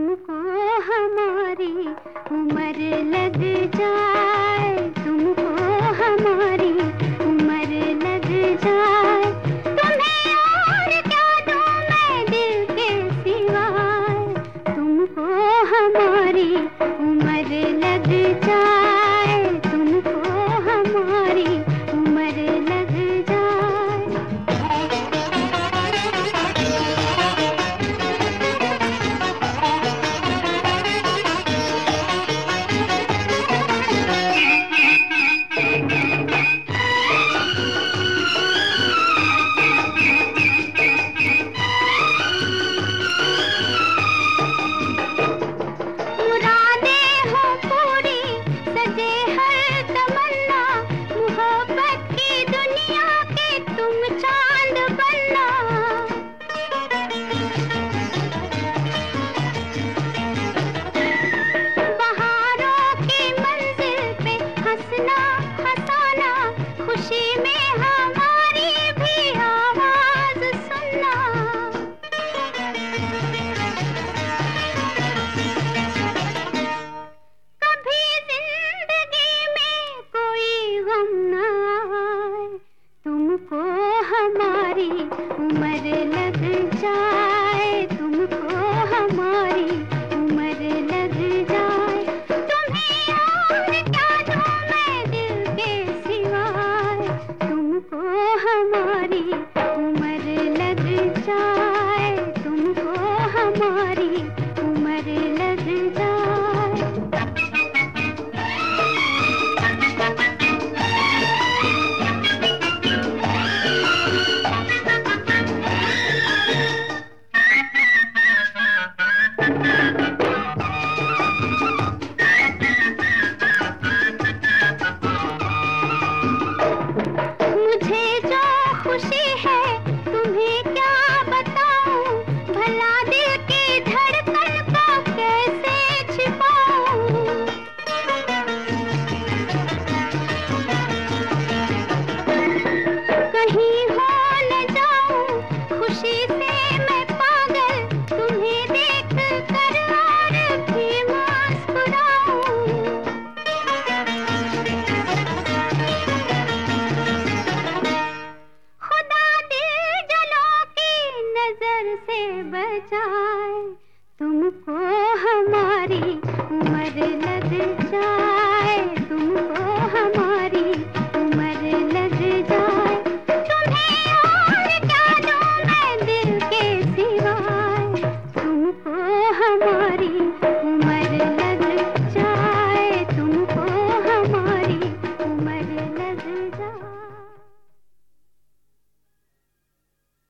तुमको हमारी उम्र लग जाए, तुमको हमारी उम्र लग जाए। तुम्हें और क्या दूँ मैं दिल के सिवाय? तुमको हमारी उम्र लग जाए। सजे लग जाए, तुमको हमारी उम्र लग जाए। तुम्हें और क्या दूँ मैं दिल के सिवाय, तुमको हमारी उम्र लग जाए, तुमको हमारी उम्र खुशी है। से बचाए। तुमको हमारी उम्र